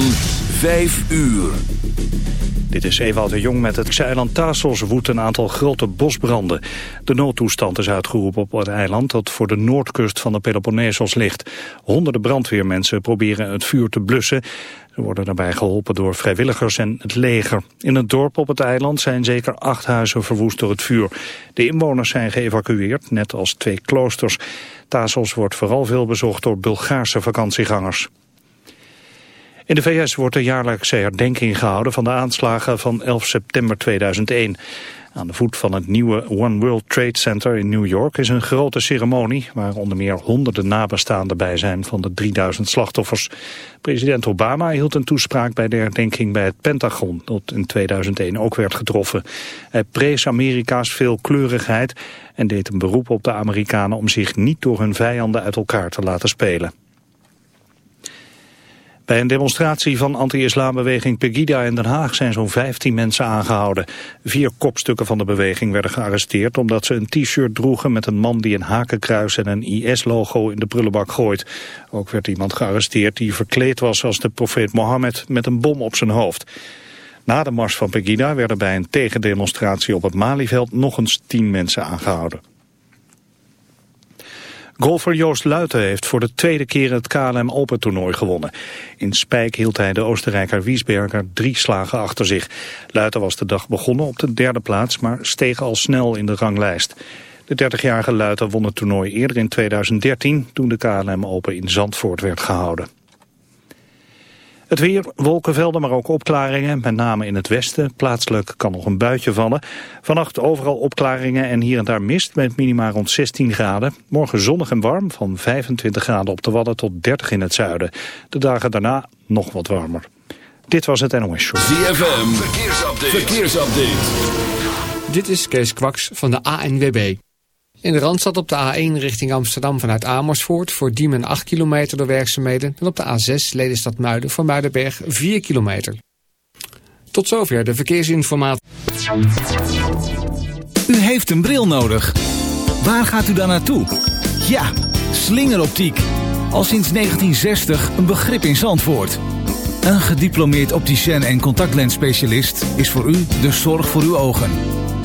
van 5 uur. Dit is Ewout de Jong met het eiland Tassos woedt een aantal grote bosbranden. De noodtoestand is uitgeroepen op het eiland dat voor de noordkust van de Peloponnesos ligt. Honderden brandweermensen proberen het vuur te blussen. Ze worden daarbij geholpen door vrijwilligers en het leger. In het dorp op het eiland zijn zeker acht huizen verwoest door het vuur. De inwoners zijn geëvacueerd, net als twee kloosters. Tassos wordt vooral veel bezocht door Bulgaarse vakantiegangers. In de VS wordt de jaarlijkse herdenking gehouden van de aanslagen van 11 september 2001. Aan de voet van het nieuwe One World Trade Center in New York is een grote ceremonie... waar onder meer honderden nabestaanden bij zijn van de 3000 slachtoffers. President Obama hield een toespraak bij de herdenking bij het Pentagon... dat in 2001 ook werd getroffen. Hij prees Amerika's veelkleurigheid en deed een beroep op de Amerikanen... om zich niet door hun vijanden uit elkaar te laten spelen. Bij een demonstratie van anti-islambeweging Pegida in Den Haag zijn zo'n 15 mensen aangehouden. Vier kopstukken van de beweging werden gearresteerd omdat ze een t-shirt droegen met een man die een hakenkruis en een IS-logo in de prullenbak gooit. Ook werd iemand gearresteerd die verkleed was als de profeet Mohammed met een bom op zijn hoofd. Na de mars van Pegida werden bij een tegendemonstratie op het Malieveld nog eens 10 mensen aangehouden. Golfer Joost Luiten heeft voor de tweede keer het KLM Open toernooi gewonnen. In Spijk hield hij de Oostenrijker Wiesberger drie slagen achter zich. Luiten was de dag begonnen op de derde plaats, maar steeg al snel in de ranglijst. De 30-jarige Luiten won het toernooi eerder in 2013, toen de KLM Open in Zandvoort werd gehouden. Het weer, wolkenvelden, maar ook opklaringen, met name in het westen. Plaatselijk kan nog een buitje vallen. Vannacht overal opklaringen en hier en daar mist met minima rond 16 graden. Morgen zonnig en warm, van 25 graden op de Wadden tot 30 in het zuiden. De dagen daarna nog wat warmer. Dit was het NOS Show. ZFM, verkeersupdate. verkeersupdate. Dit is Kees Kwaks van de ANWB. In de Randstad op de A1 richting Amsterdam vanuit Amersfoort... voor Diemen 8 kilometer door werkzaamheden... en op de A6 Ledenstad Muiden voor Muidenberg 4 kilometer. Tot zover de verkeersinformatie. U heeft een bril nodig. Waar gaat u dan naartoe? Ja, slingeroptiek. Al sinds 1960 een begrip in Zandvoort. Een gediplomeerd opticien en contactlensspecialist... is voor u de zorg voor uw ogen.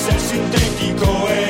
se sintetico oh, e eh.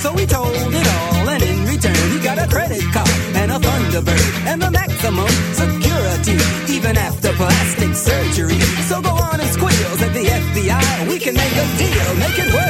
so he told it all. And in return, he got a credit card and a Thunderbird and the maximum security, even after plastic surgery. So go on and squeals at the FBI. We can make a deal, make it work.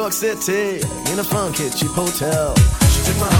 York City in a funky cheap hotel. She took my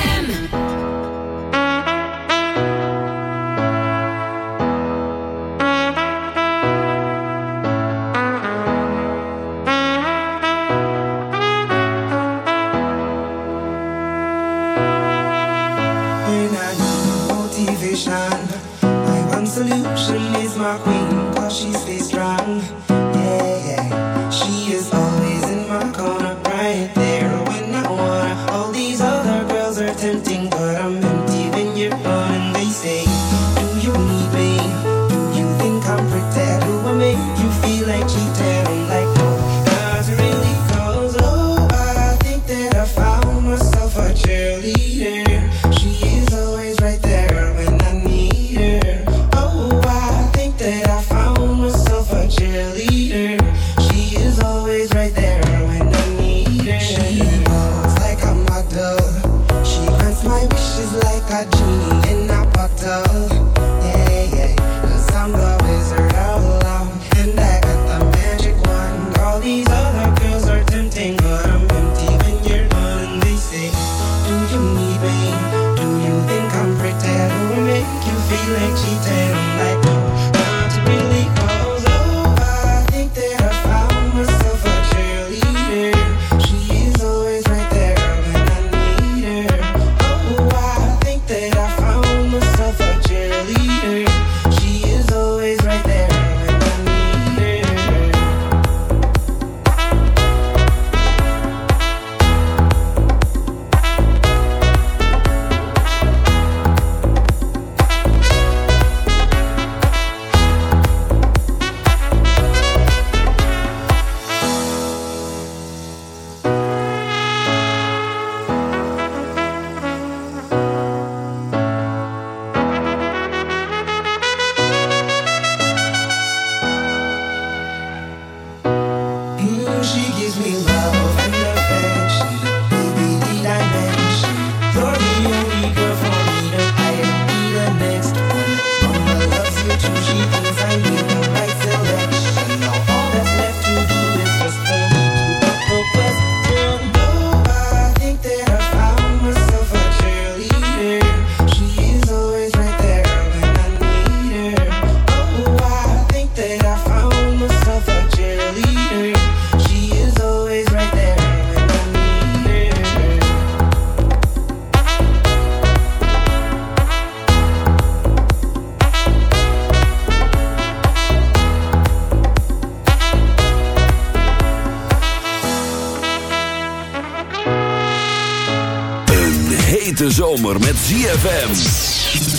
De zomer met ZFM.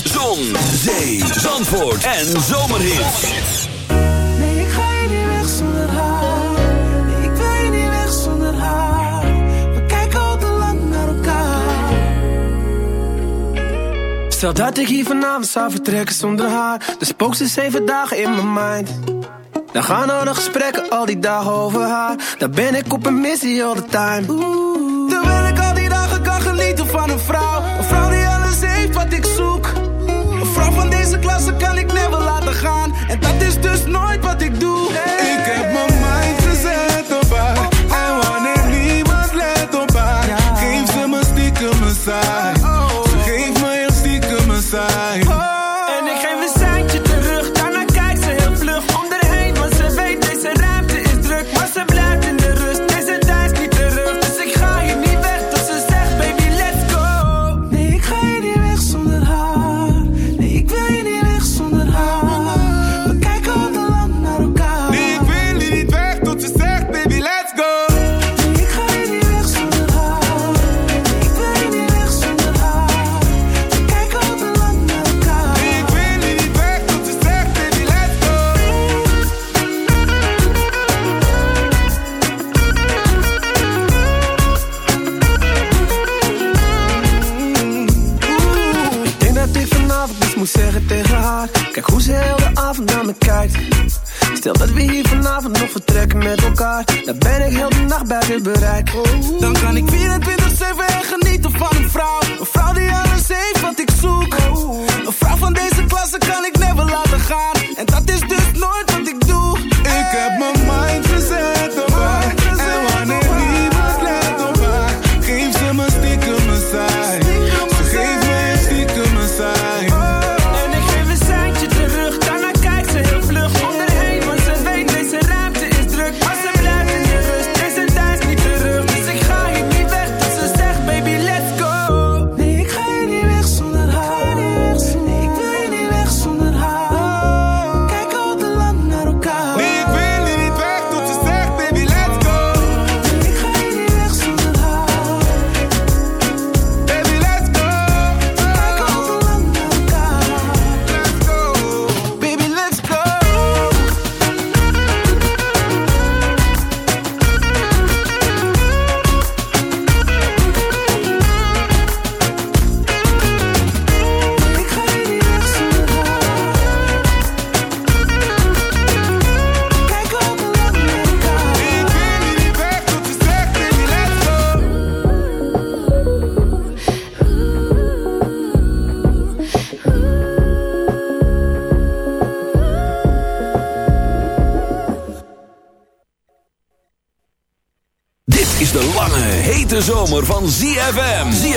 Zon, zee, zandvoort en zomerhit. Nee, ik ga hier niet weg zonder haar. Nee, ik wil je niet weg zonder haar. We kijken al te lang naar elkaar. Stel dat ik hier vanavond zou vertrekken zonder haar. De spook ze zeven dagen in mijn mind. Dan gaan al nog gesprekken al die dagen over haar. Dan ben ik op een missie all the time van een vrouw. Een vrouw die alles heeft wat ik zoek. Een vrouw van deze klasse kan ik never laten gaan. En dat is dus nooit wat ik doe. Stel dat we hier vanavond nog vertrekken met elkaar. Dan ben ik heel de nacht buiten bereik. Dan kan ik 24-7 genieten van een vrouw. Een vrouw die alles heeft.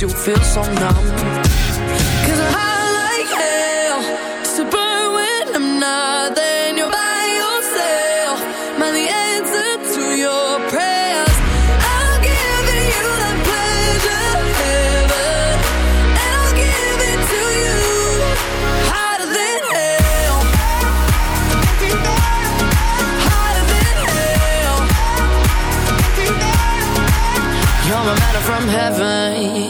You feel so numb. Cause I like hell to burn when I'm not there. and You're by yourself. Am I the answer to your prayers? I'll give you that pleasure, heaven, and I'll give it to you hotter than hell. Hotter than hell. You're my manna from heaven.